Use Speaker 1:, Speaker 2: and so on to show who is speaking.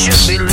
Speaker 1: should be